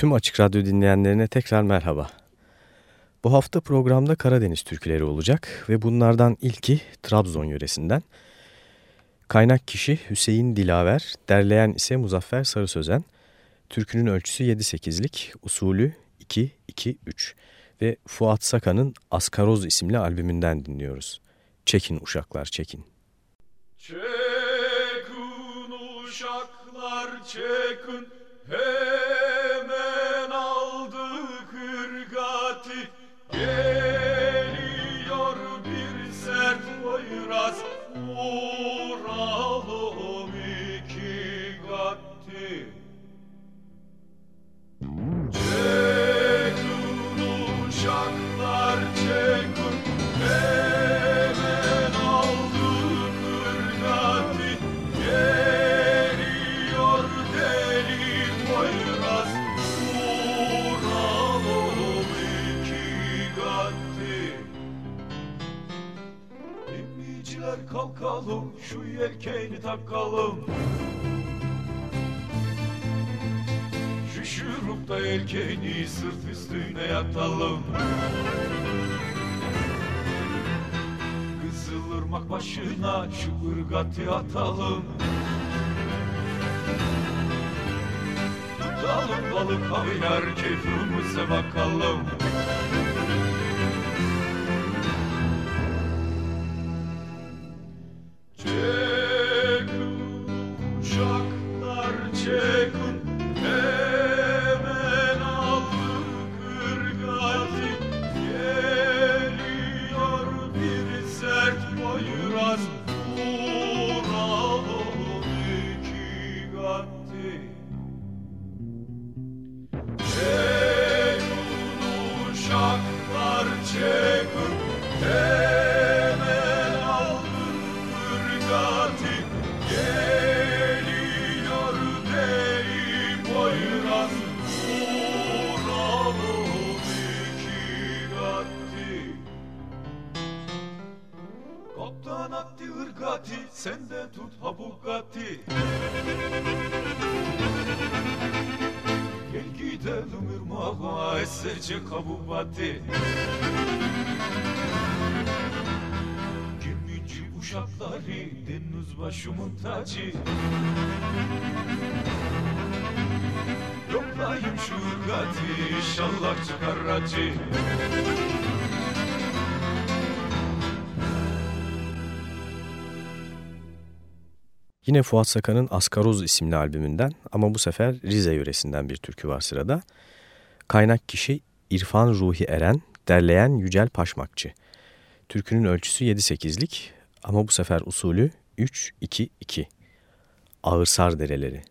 Tüm Açık Radyo dinleyenlerine tekrar merhaba. Bu hafta programda Karadeniz türküleri olacak ve bunlardan ilki Trabzon yöresinden. Kaynak kişi Hüseyin Dilaver, derleyen ise Muzaffer Sarı Sözen. Türkünün ölçüsü 7-8'lik, usulü 2-2-3 ve Fuat Sakan'ın Askaroz isimli albümünden dinliyoruz. Çekin uşaklar çekin. Çekin uşaklar çekin hemen yelkeni takalım Şuşurup da yelkeni sırt üstüne yatalım. Kızılırmak başına şu ırgatı atalım. Tutalım balık havayar keyfimize bakalım deniz başımın tacı Yoklayım şu ırgati inşallah çıkar acı Yine Fuat Sakan'ın Askaroz isimli albümünden ama bu sefer Rize yöresinden bir türkü var sırada. Kaynak kişi İrfan Ruhi Eren, derleyen Yücel Paşmakçı. Türkünün ölçüsü 7-8'lik ama bu sefer usulü 3-2-2. Ağırsar dereleri.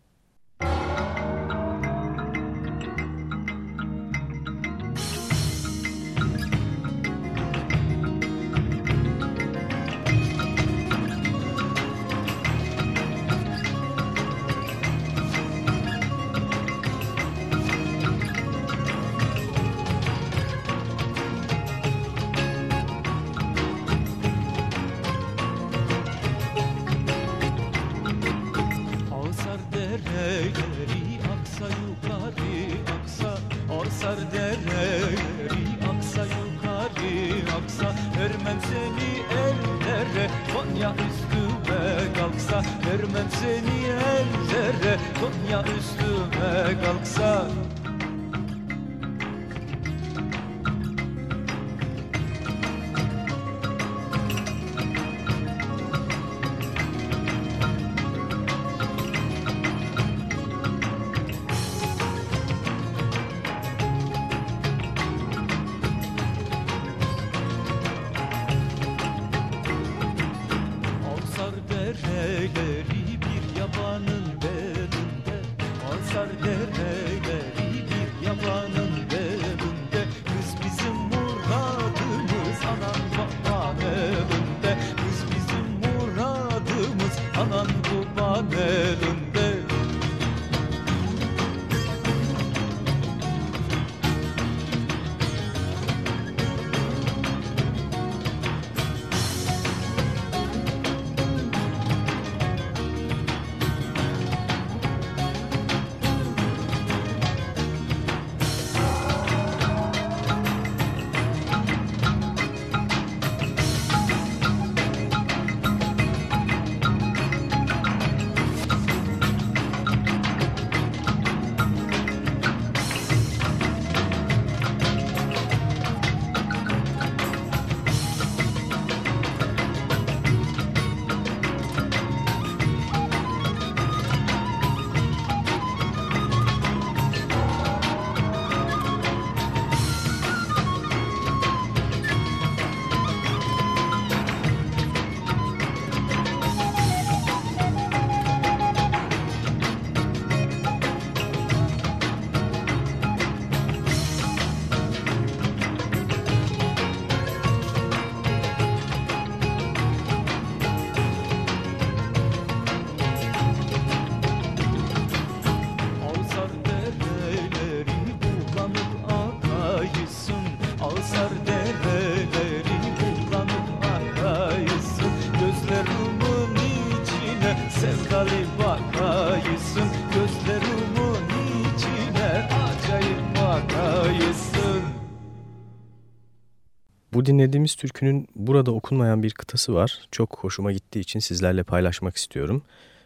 Bu dinlediğimiz türkünün burada okunmayan bir kıtası var. Çok hoşuma gittiği için sizlerle paylaşmak istiyorum.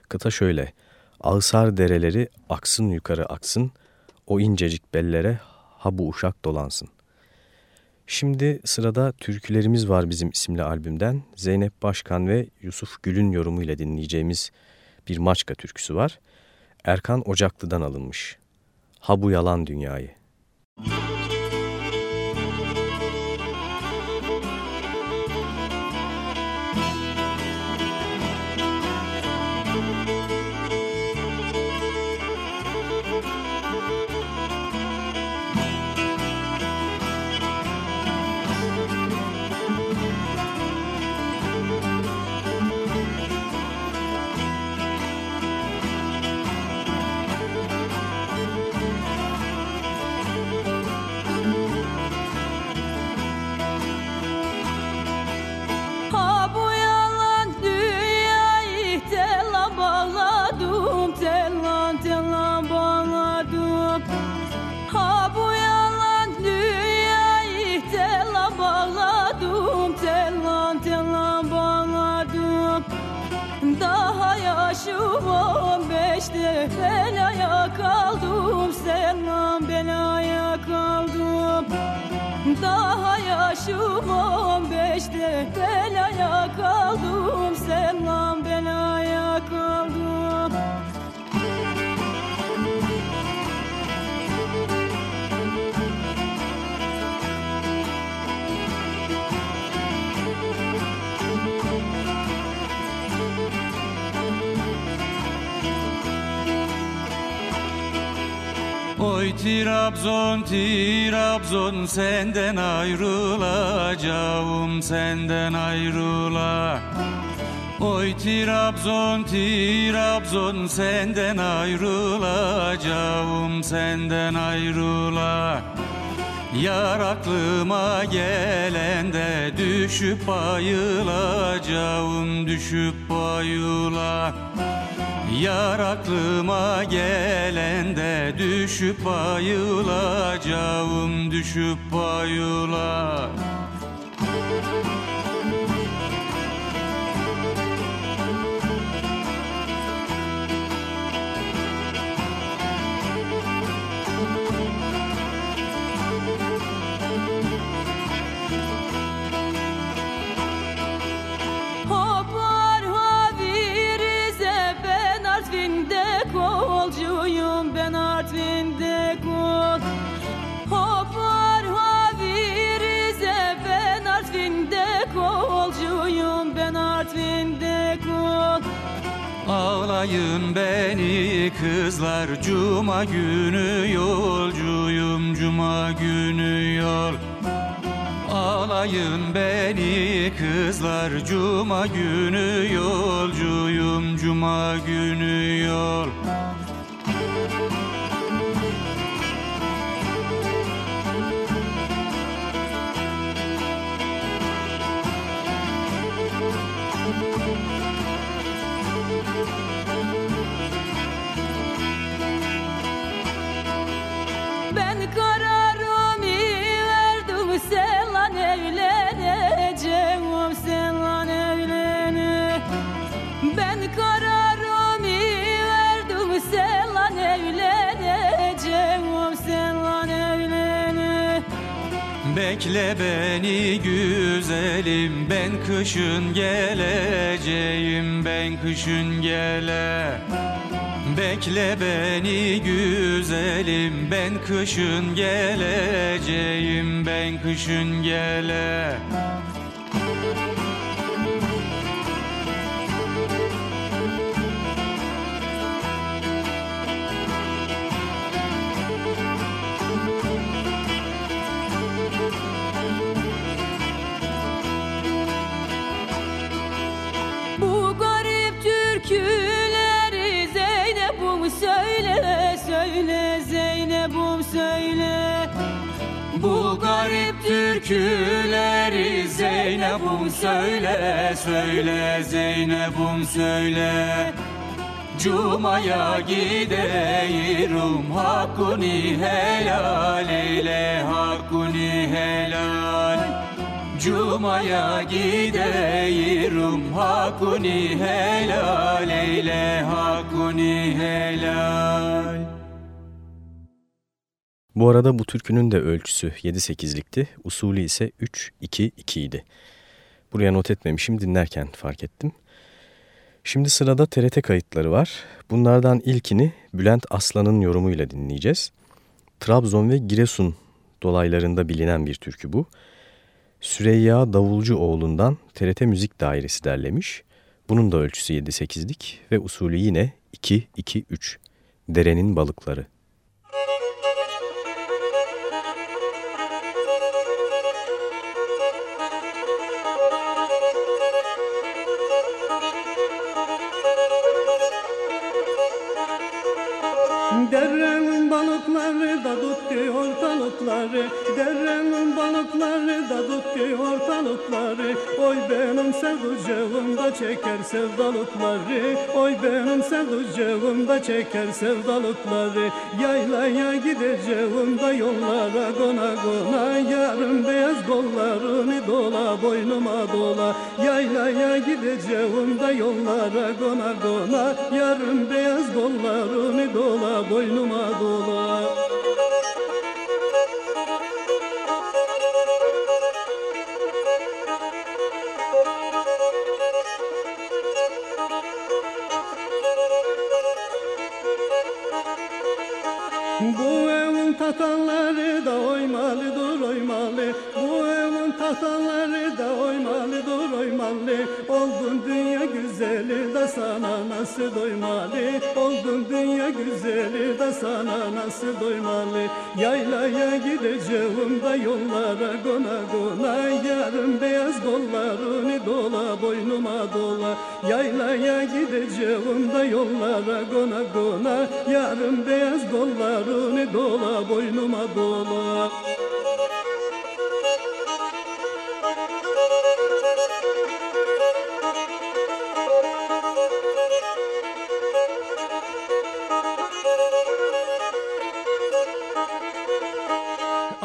Kıta şöyle. Ağsar dereleri aksın yukarı aksın, o incecik bellere ha bu uşak dolansın. Şimdi sırada türkülerimiz var bizim isimli albümden. Zeynep Başkan ve Yusuf Gül'ün yorumuyla dinleyeceğimiz bir Maçka türküsü var. Erkan Ocaklı'dan alınmış. Ha bu yalan dünyayı. Oy Trabzon, Trabzon senden ayrılacağım senden ayrıla. Oy Trabzon, Trabzon senden ayrılacağım senden ayrıla. Yar aklıma gelende düşüp bayılacağım düşüp bayıla Yar aklıma gelende düşüp bayılacağım düşüp bayıla Ağlayın beni kızlar Cuma günü yolcuyum Cuma günü yol. Ağlayın beni kızlar Cuma günü yolcuyum Cuma günü yol kışın geleceğim ben kışın gele. Bekle beni güzelim ben kışın geleceğim ben kışın gele türküleri Zeynep'um söyle söyle Zeynep'um söyle. Cuma'ya gideyirim hakkını helal eyle hakkını helal. Cuma'ya gideyirim hakkını helal eyle hakkını helal Bu arada bu türkünün de ölçüsü 7-8'likti, usulü ise 3-2-2 idi. Buraya not etmemişim dinlerken fark ettim. Şimdi sırada TRT kayıtları var. Bunlardan ilkini Bülent Aslan'ın yorumuyla dinleyeceğiz. Trabzon ve Giresun dolaylarında bilinen bir türkü bu. Süreyya Davulcuoğlu'ndan TRT Müzik Dairesi derlemiş. Bunun da ölçüsü 7-8'lik ve usulü yine 2-2-3. Derenin Balıkları. Ortalıkları Derenin balıkları da tuttu ortalıkları. Oy benim sevduceğim da çeker sevdalıkları. Oy benim sevduceğim da çeker sevdalıkları. Yaylaya gideceğim da yollara gona gona Yarın beyaz kollarını dola boynuma dola. Yaylaya gideceğim da yollara gona gona Yarın beyaz kollarını dola boynuma dola evin tatanları da evin tatanları da oymalıdır oymalı. Oldun dünya güzeli de sana nasıl doymalı? Oldun dünya güzeli de sana nasıl doymalı? Yaylaya gideceğim da yollara gona gona. Yarın beyaz kollarını dola boynuma dola. Yaylaya gideceğim da yollara gona gona. Yarın beyaz kollarını dola boynuma dola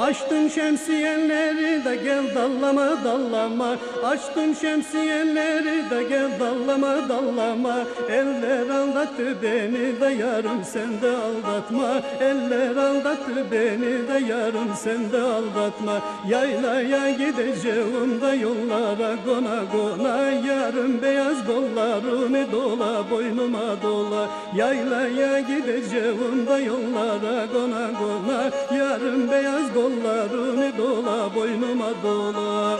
Açtım şemsiyeleri de gel dallama dallama. Açtım şemsiyeleri de gel dallama dallama. Eller aldattı beni de yarım sen de aldatma. Eller aldattı beni de yarım sen de aldatma. Yaylaya gideceğim da yollara gona gona. Yarın beyaz kollarını dola boynuma dola. Yaylaya gideceğim da yollara gona gona. Yarın beyaz kollarını kollarını dola boynuma dola.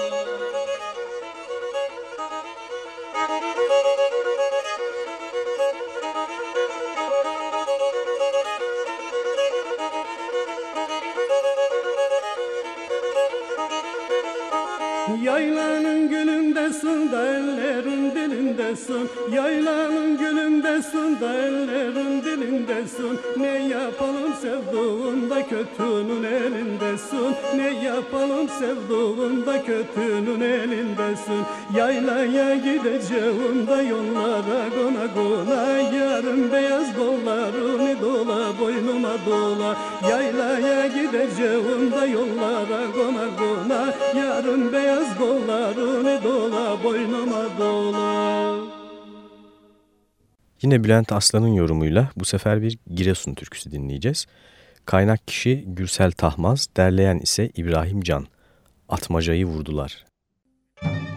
Yaylanın gülündesin da ellerin dilindesin Yaylanın gülündesin da dilindesin. Ne yapalım sevduğunda kötünün elindesin. Ne yapalım sevduğunda kötünün elindesin. Yaylaya gideceğim da yollara gona gona Yarın beyaz kollarını dola boynuma dola. Yaylaya gideceğim da yollara gona gona Yarın beyaz kollarını dola boynuma dola Yine Bülent Aslan'ın yorumuyla bu sefer bir Giresun türküsü dinleyeceğiz. Kaynak kişi Gürsel Tahmaz, derleyen ise İbrahim Can. Atmacayı vurdular. Atmacayı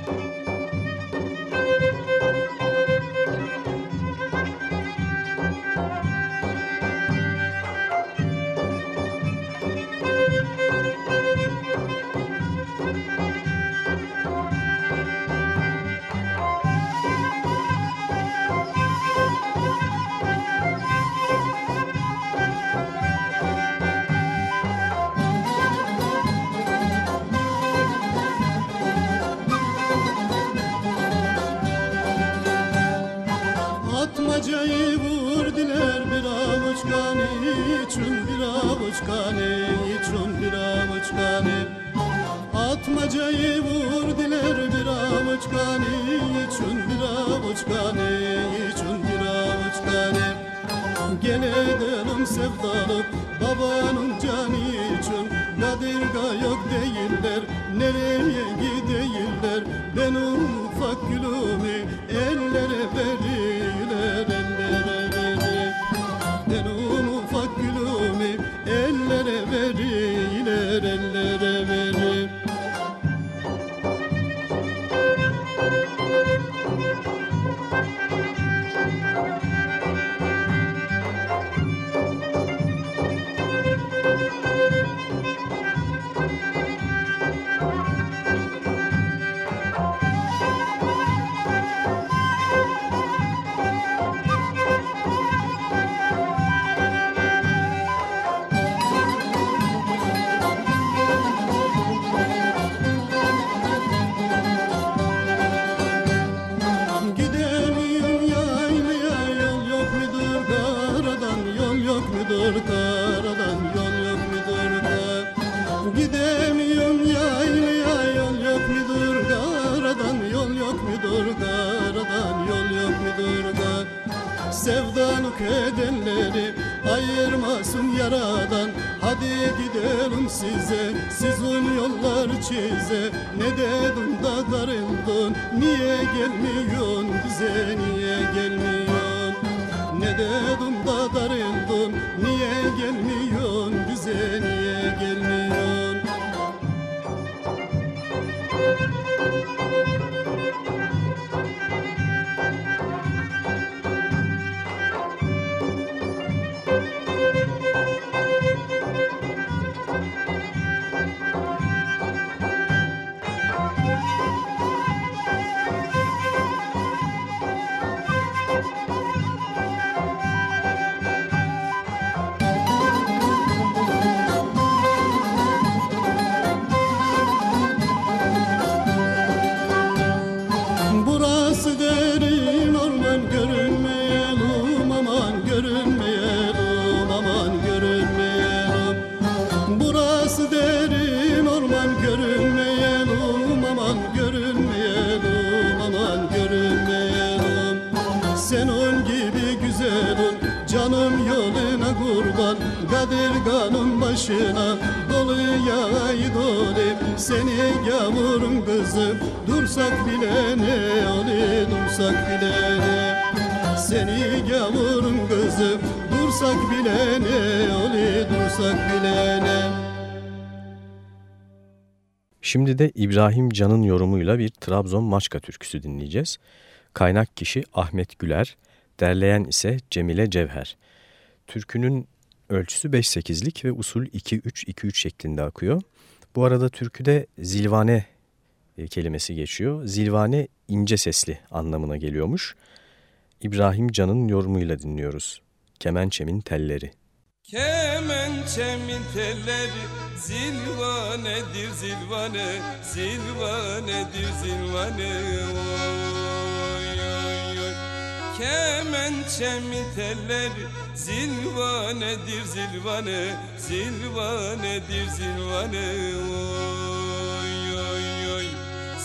Şimdi de İbrahim Can'ın yorumuyla bir Trabzon Maçka türküsü dinleyeceğiz. Kaynak kişi Ahmet Güler, derleyen ise Cemile Cevher. Türkünün ölçüsü 5-8'lik ve usul 2-3-2-3 şeklinde akıyor. Bu arada türküde zilvane e, kelimesi geçiyor. Zilvane ince sesli anlamına geliyormuş. İbrahim Can'ın yorumuyla dinliyoruz. Kemençemin telleri. Kemençemin telleri zilvanedir zilvane Zilvanedir zilvane. Oy oy oy Kemençemin telleri zilvanedir zilvane Zilvanedir zilvane. Oy oy oy.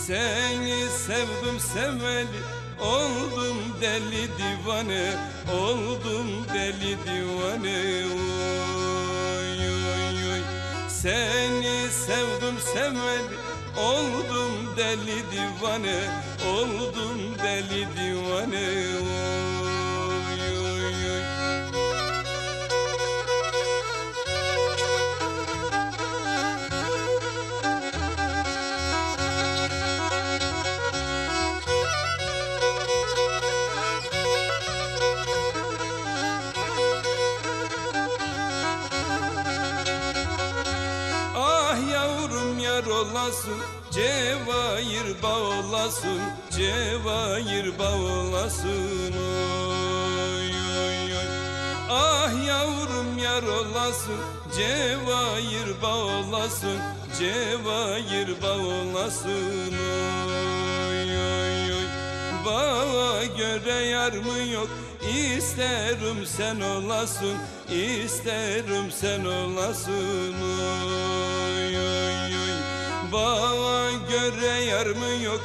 Seni sevdim sevmeli Oldum deli divane Oldum deli divane. Oy oy oy Seni sevdim sevmeli Oldum deli divane Oldum deli divane. oy yar olasın Cevahir bağ olasın Cevahir bağ olasın oy oy oy. Ah yavrum yar olasın Cevahir bağ olasın Cevahir bağ olasın oy oy oy. Bağa göre yar mı yok? İsterim sen olasın İsterim sen olasın. Oy oy oy Bağa göre yar mı yok?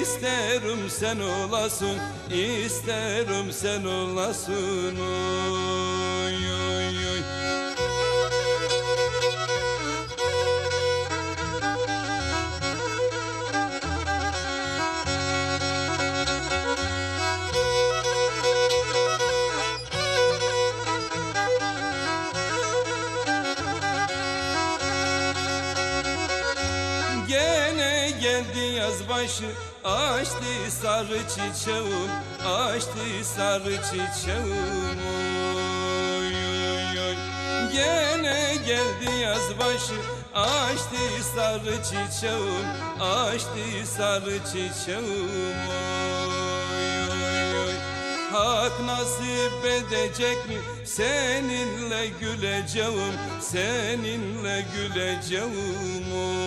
İsterim sen olasın isterim sen olasın. Oy oy oy geldi yaz başı Açtı sarı çiçeğim Açtı sarı çiçeğim oy, oy, oy. Gene geldi yaz başı Açtı sarı çiçeğim Açtı sarı çiçeğim oy, oy. Hak nasip edecek mi seninle güleceğim seninle güleceğim oy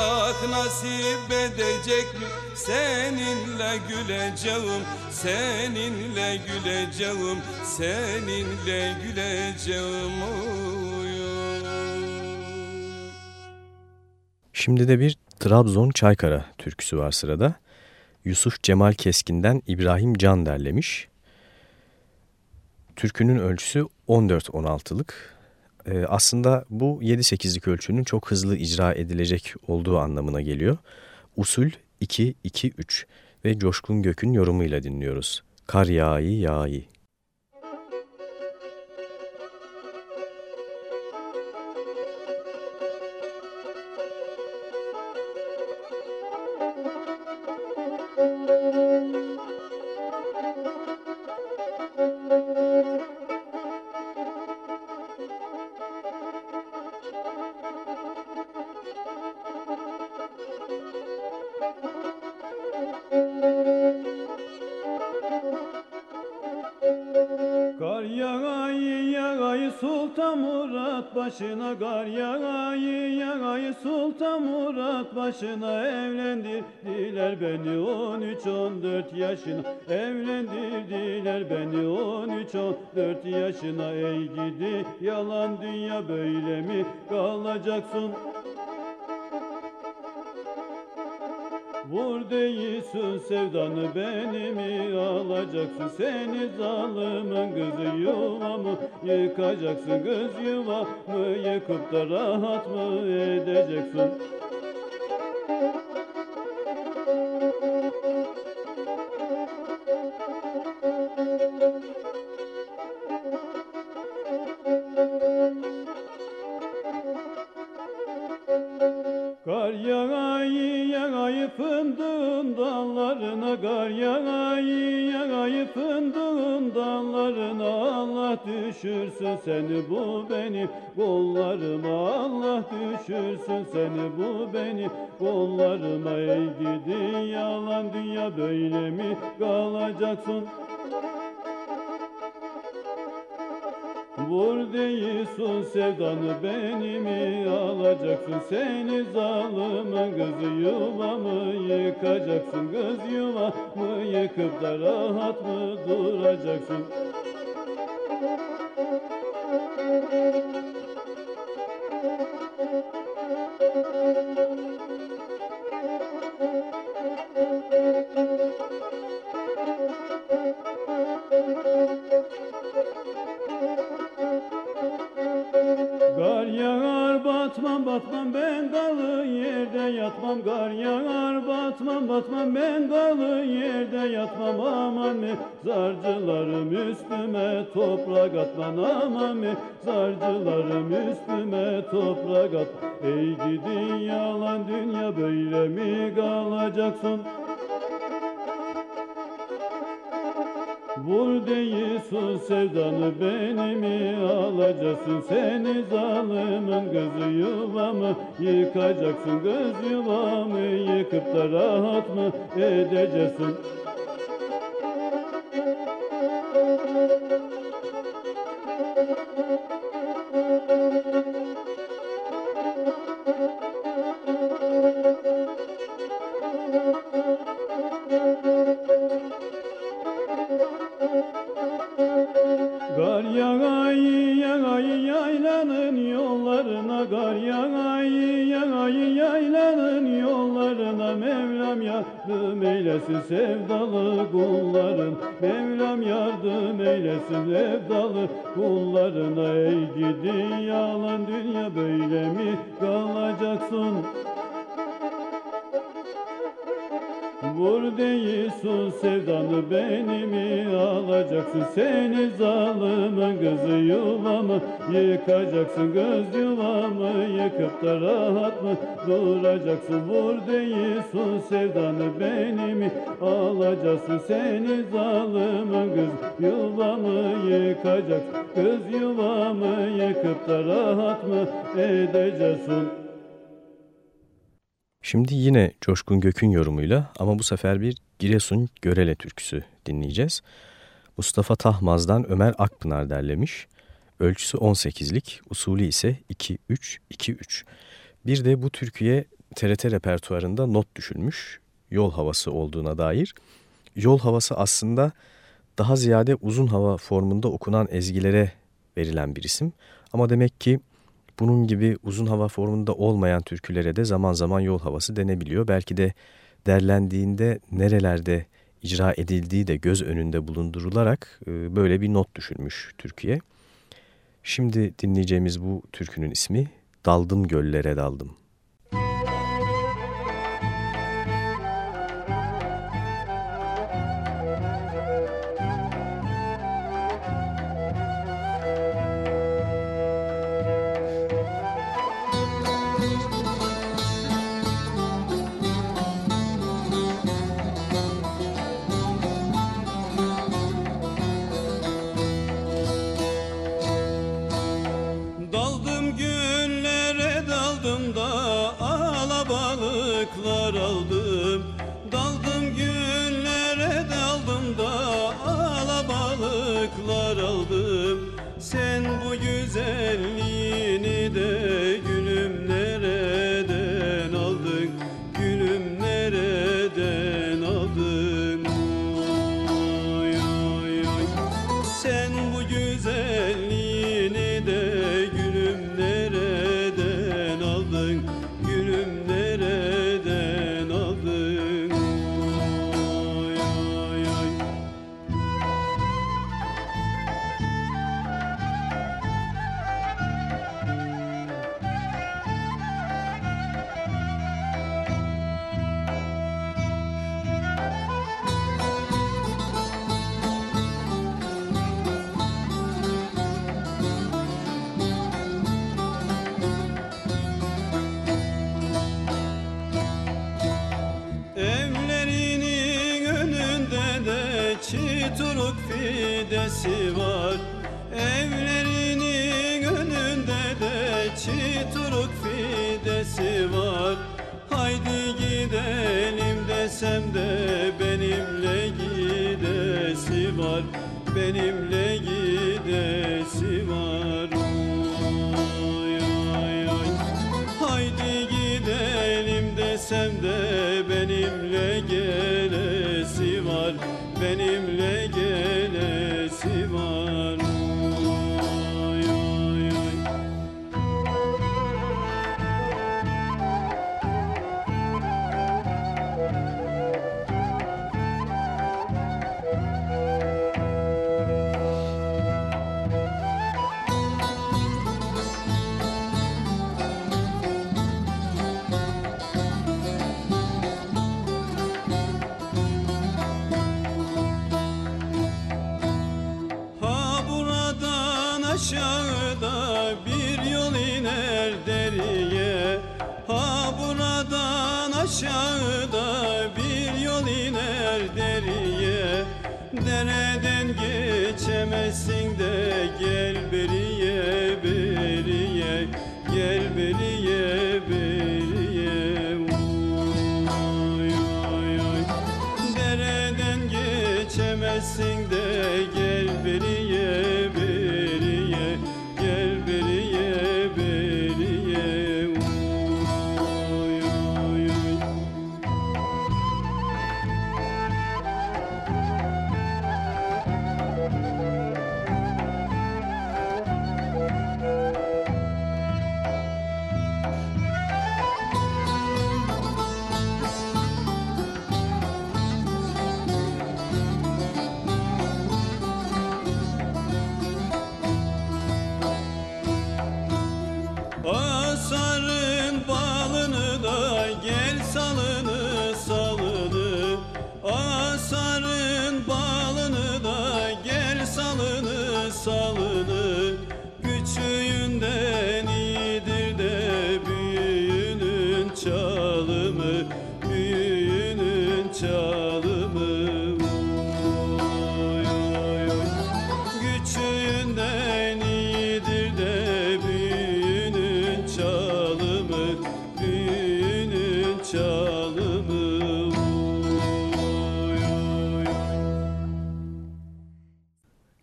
Hak nasip edecek mi seninle güleceğim seninle güleceğim seninle güleceğim Şimdi de bir Trabzon Çaykara türküsü var sırada. Yusuf Cemal Keskin'den İbrahim Can derlemiş. Türkünün ölçüsü 14-16'lık. Ee, aslında bu 7-8'lik ölçünün çok hızlı icra edilecek olduğu anlamına geliyor. Usul 2-2-3 ve Coşkun Gök'ün yorumuyla dinliyoruz. Kar yağı yağı. Sultan Murat başına Kar yağayı yağayı Sultan Murat başına Evlendirdiler beni 13-14 yaşına. Evlendirdiler beni 13-14 yaşına. Ey gidi yalan dünya böyle mi kalacaksın değilsin sevdanı beni mi alacaksın Seni zalimin kızı yuvamı. Yıkacaksın Kız yuvamı yıkıp da rahat mı edeceksin kollarıma Ey gidi yalan dünya böyle mi kalacaksın? Vur değilsin sevdanı beni mi alacaksın? Seni zalimin kızı yuvamı yıkacaksın. Kız yuvamı yıkıp da rahat mı duracaksın Gar batmam ben dalı yerde yatmam. Gar yağar batmam batmam ben dalı yerde yatmam. Aman mi zarcılarım üstüme toprak atman Aman mi zarcılarım üstüme toprak at. Ey gidi yalan dünya böyle mi kalacaksın Vur değilsin sevdanı beni mi alacaksın? Seni zalimin kızı yuvamı yıkacaksın Kız yuvamı yıkıp da rahat mı edeceksin kalacaksın Vur değilsin sevdanı beni mi alacaksın. Seni zalımın kızı yuvamı Yıkacaksın. Göz yuvamı Yıkıp da rahat mı duracaksın? Vur değilsin sevdanı beni mi alacaksın. Seni zalımın kız yuvamı Yıkacaksın. Göz yuvamı Yıkıp da rahat mı edeceksin Şimdi yine Coşkun Gök'ün yorumuyla ama bu sefer bir Giresun Görele türküsü dinleyeceğiz. Mustafa Tahmaz'dan Ömer Akpınar derlemiş. Ölçüsü 18'lik, usulü ise 2-3-2-3. Bir de bu türküye TRT repertuarında not düşülmüş yol havası olduğuna dair. Yol havası aslında daha ziyade uzun hava formunda okunan ezgilere verilen bir isim. Ama demek ki bunun gibi uzun hava formunda olmayan türkülere de zaman zaman yol havası denebiliyor. Belki de derlendiğinde nerelerde icra edildiği de göz önünde bulundurularak e, böyle bir not düşülmüş Türkiye. Şimdi dinleyeceğimiz bu türkünün ismi Daldım Göllere Daldım. Fidesi benimle gelesi var benimle gelesi var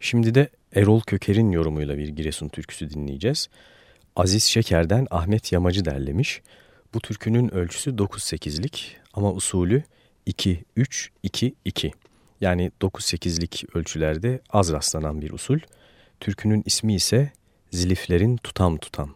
Şimdi de Erol Köker'in yorumuyla bir Giresun türküsü dinleyeceğiz. Aziz Şeker'den Ahmet Yamacı derlemiş. Bu türkünün ölçüsü 9-8'lik ama usulü 2-3-2-2. Yani 9-8'lik ölçülerde az rastlanan bir usul. Türkünün ismi ise Ziliflerin Tutam Tutam.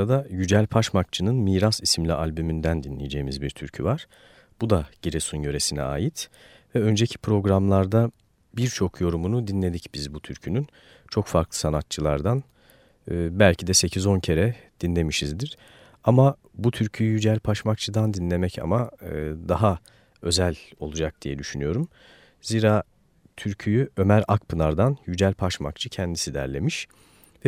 Sırada Yücel Paşmakçı'nın Miras isimli albümünden dinleyeceğimiz bir türkü var. Bu da Giresun yöresine ait ve önceki programlarda birçok yorumunu dinledik biz bu türkünün. Çok farklı sanatçılardan e, belki de 8-10 kere dinlemişizdir. Ama bu türküyü Yücel Paşmakçı'dan dinlemek ama e, daha özel olacak diye düşünüyorum. Zira türküyü Ömer Akpınar'dan Yücel Paşmakçı kendisi derlemiş. Ve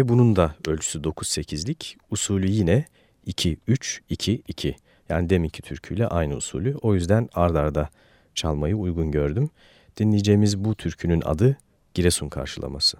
bunun da ölçüsü 9-8'lik. Usulü yine 2-3-2-2. Yani deminki türküyle aynı usulü. O yüzden ardarda çalmayı uygun gördüm. Dinleyeceğimiz bu türkünün adı Giresun karşılaması.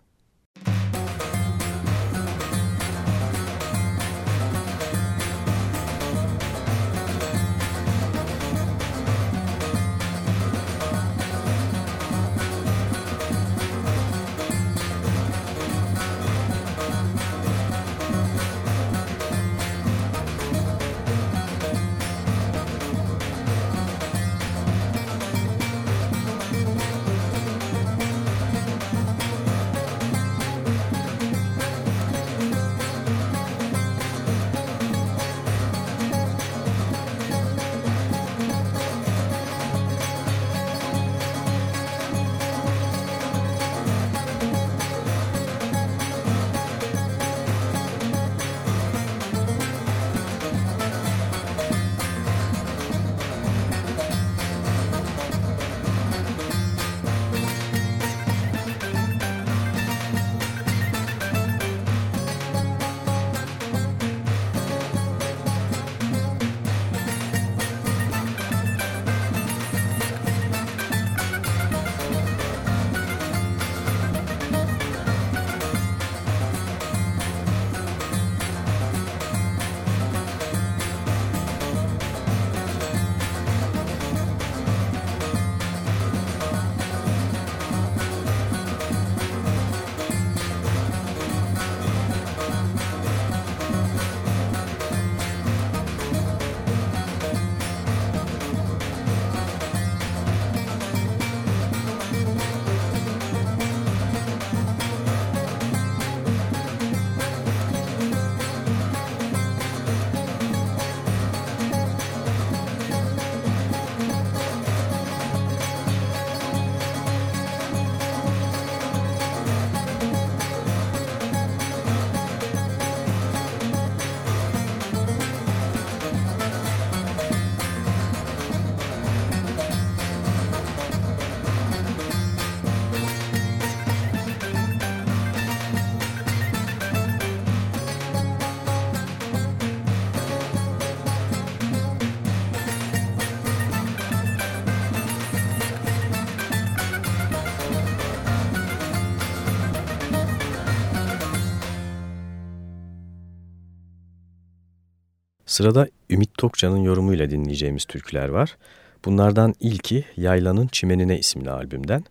Sırada Ümit Tokcan'ın yorumuyla dinleyeceğimiz türküler var. Bunlardan ilki Yaylanın Çimenine isimli albümden.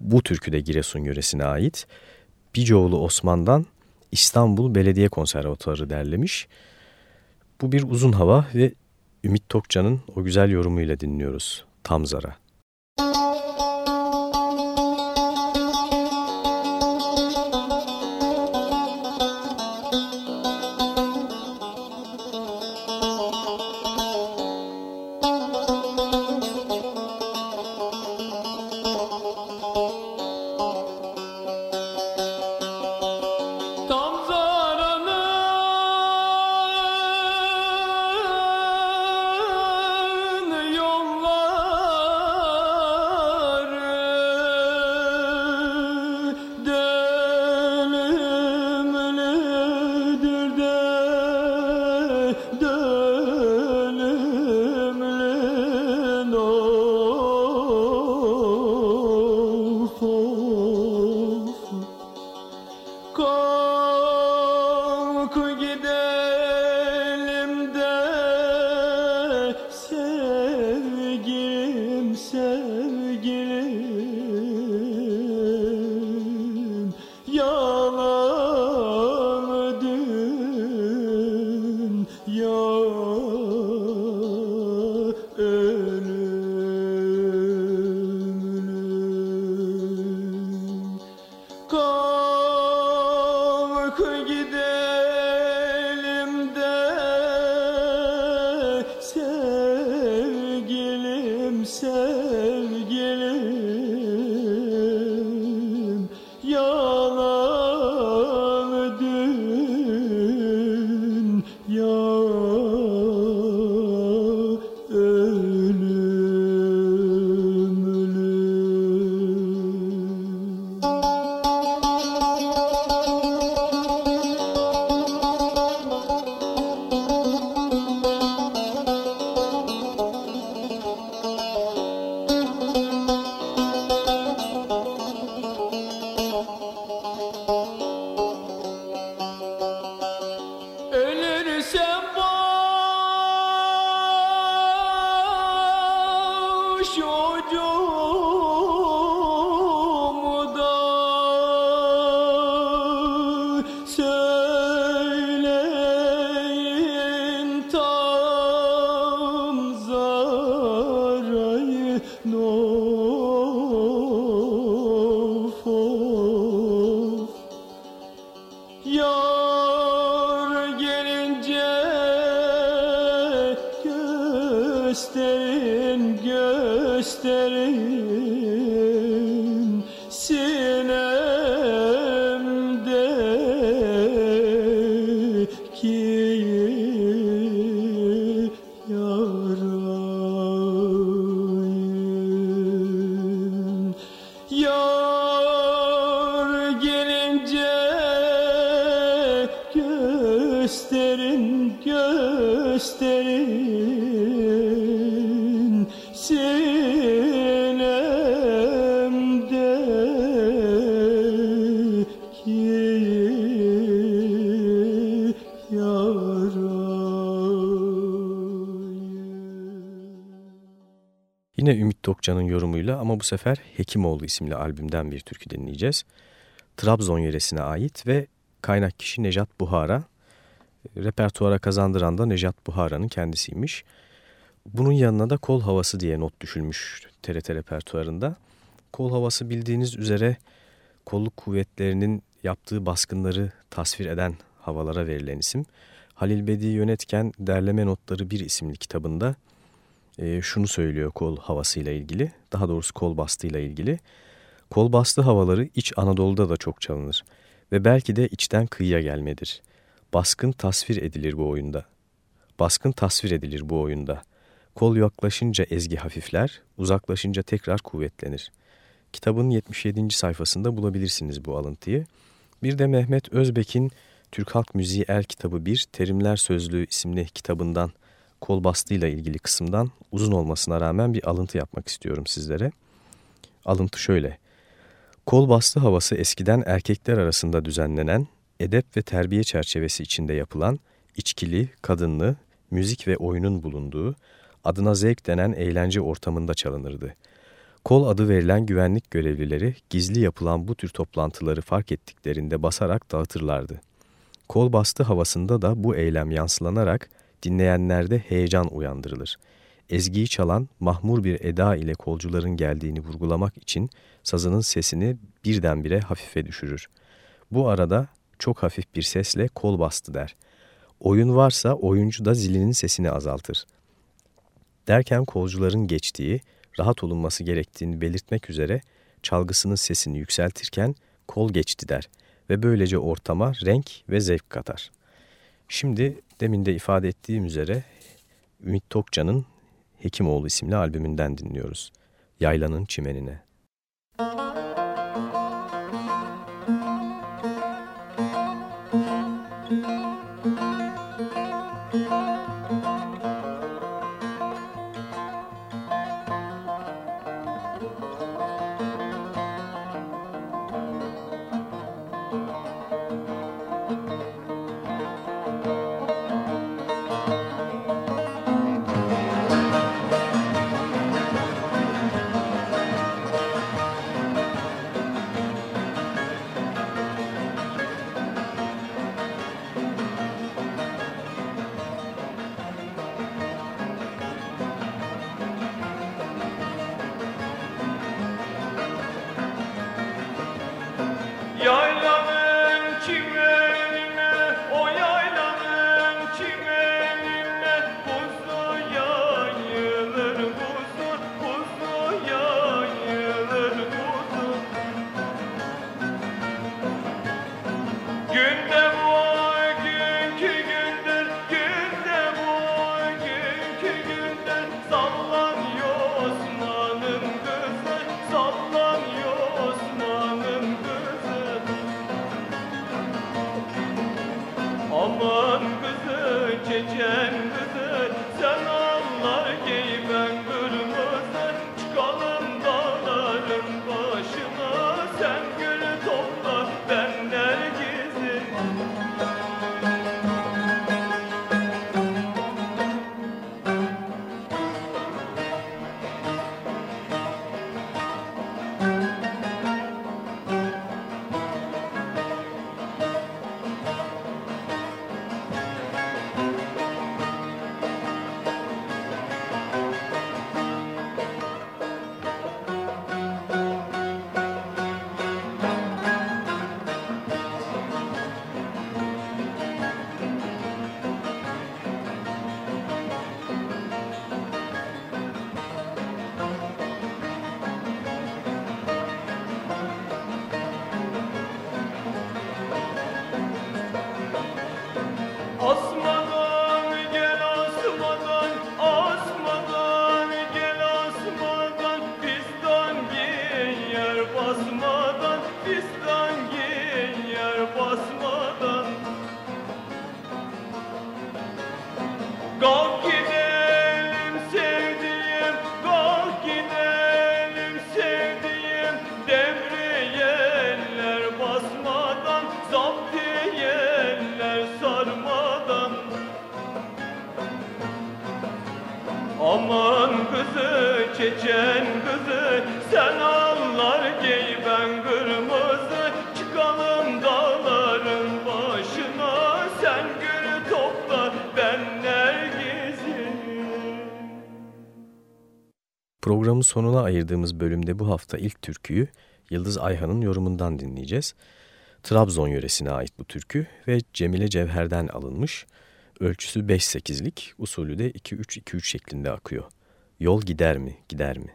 Bu türkü de Giresun yöresine ait. Bicoğlu Osman'dan İstanbul Belediye Konservatuarı derlemiş. Bu bir uzun hava ve Ümit Tokcan'ın o güzel yorumuyla dinliyoruz. Tam bu sefer Hekimoğlu isimli albümden bir türkü dinleyeceğiz. Trabzon yöresine ait ve kaynak kişi Nejat Buhara. Repertuara kazandıran da Nejat Buhara'nın kendisiymiş. Bunun yanına da kol havası diye not düşülmüş TRT repertuarında. Kol havası bildiğiniz üzere kolluk kuvvetlerinin yaptığı baskınları tasvir eden havalara verilen isim. Halil Bedi Yönetken Derleme Notları bir isimli kitabında e, şunu söylüyor kol havasıyla ilgili. Daha doğrusu kol bastığıyla ilgili. Kol bastı havaları iç Anadolu'da da çok çalınır ve belki de içten kıyıya gelmedir. Baskın tasvir edilir bu oyunda. Baskın tasvir edilir bu oyunda. Kol yaklaşınca ezgi hafifler, uzaklaşınca tekrar kuvvetlenir. Kitabın 77. sayfasında bulabilirsiniz bu alıntıyı. Bir de Mehmet Özbek'in Türk Halk Müziği Er Kitabı 1 Terimler Sözlüğü isimli kitabından kol bastığıyla ilgili kısımdan uzun olmasına rağmen bir alıntı yapmak istiyorum sizlere. Alıntı şöyle. Kol bastı havası eskiden erkekler arasında düzenlenen, edep ve terbiye çerçevesi içinde yapılan, içkili, kadınlı, müzik ve oyunun bulunduğu, adına zevk denen eğlence ortamında çalınırdı. Kol adı verilen güvenlik görevlileri gizli yapılan bu tür toplantıları fark ettiklerinde basarak dağıtırlardı. Kol bastı havasında da bu eylem yansılanarak dinleyenlerde heyecan uyandırılır. Ezgiyi çalan mahmur bir eda ile kolcuların geldiğini vurgulamak için sazının sesini birdenbire hafife düşürür. Bu arada çok hafif bir sesle kol bastı der. Oyun varsa oyuncu da zilinin sesini azaltır. Derken kolcuların geçtiği, rahat olunması gerektiğini belirtmek üzere çalgısının sesini yükseltirken kol geçti der ve böylece ortama renk ve zevk katar. Şimdi demin de ifade ettiğim üzere Ümit Tokcan'ın Hekimoğlu isimli albümünden dinliyoruz. Yaylanın Çimenine. Programın sonuna ayırdığımız bölümde bu hafta ilk türküyü Yıldız Ayhan'ın yorumundan dinleyeceğiz. Trabzon yöresine ait bu türkü ve Cemile Cevher'den alınmış. Ölçüsü 5-8'lik, usulü de 2-3-2-3 şeklinde akıyor. Yol gider mi, gider mi?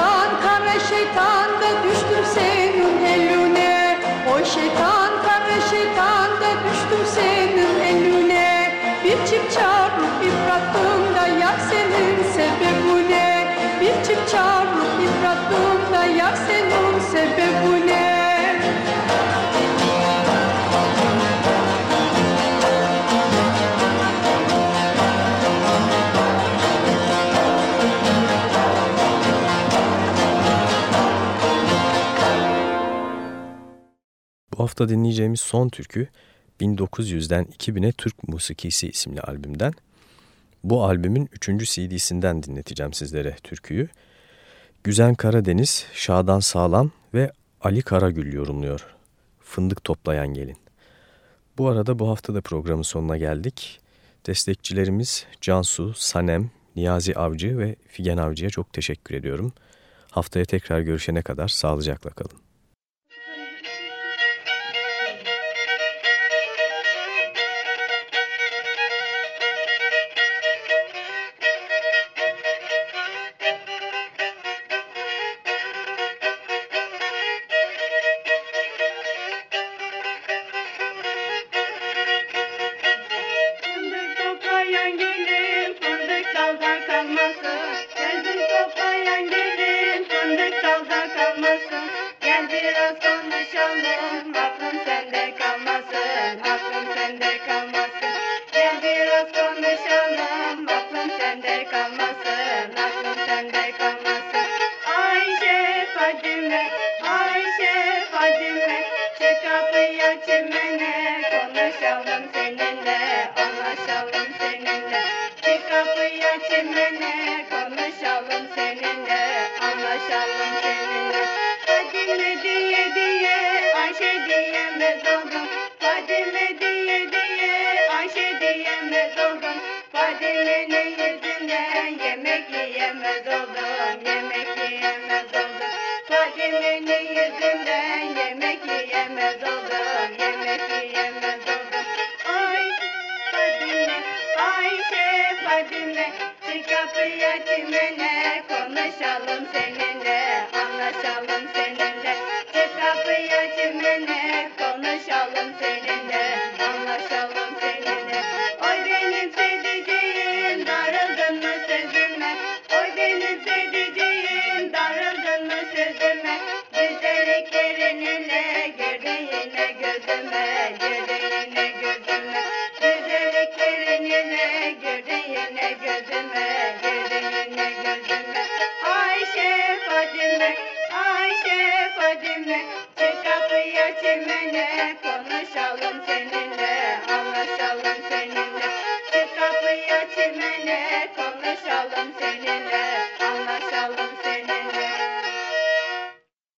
Şeytan kara şeytan da düştüm senin eline. Oy şeytan kara şeytan da düştüm senin eline. Bir çift çarpıp yıprattım da yar senin sebebine. Bir çift çarpıp Hafta dinleyeceğimiz son türkü 1900'den 2000'e Türk Musikisi isimli albümden. Bu albümün 3. CD'sinden dinleteceğim sizlere türküyü. Güzen Karadeniz, Şadan Sağlam ve Ali Karagül yorumluyor. Fındık toplayan gelin. Bu arada bu hafta da programın sonuna geldik. Destekçilerimiz Cansu, Sanem, Niyazi Avcı ve Figen Avcı'ya çok teşekkür ediyorum. Haftaya tekrar görüşene kadar sağlıcakla kalın. ಕಮ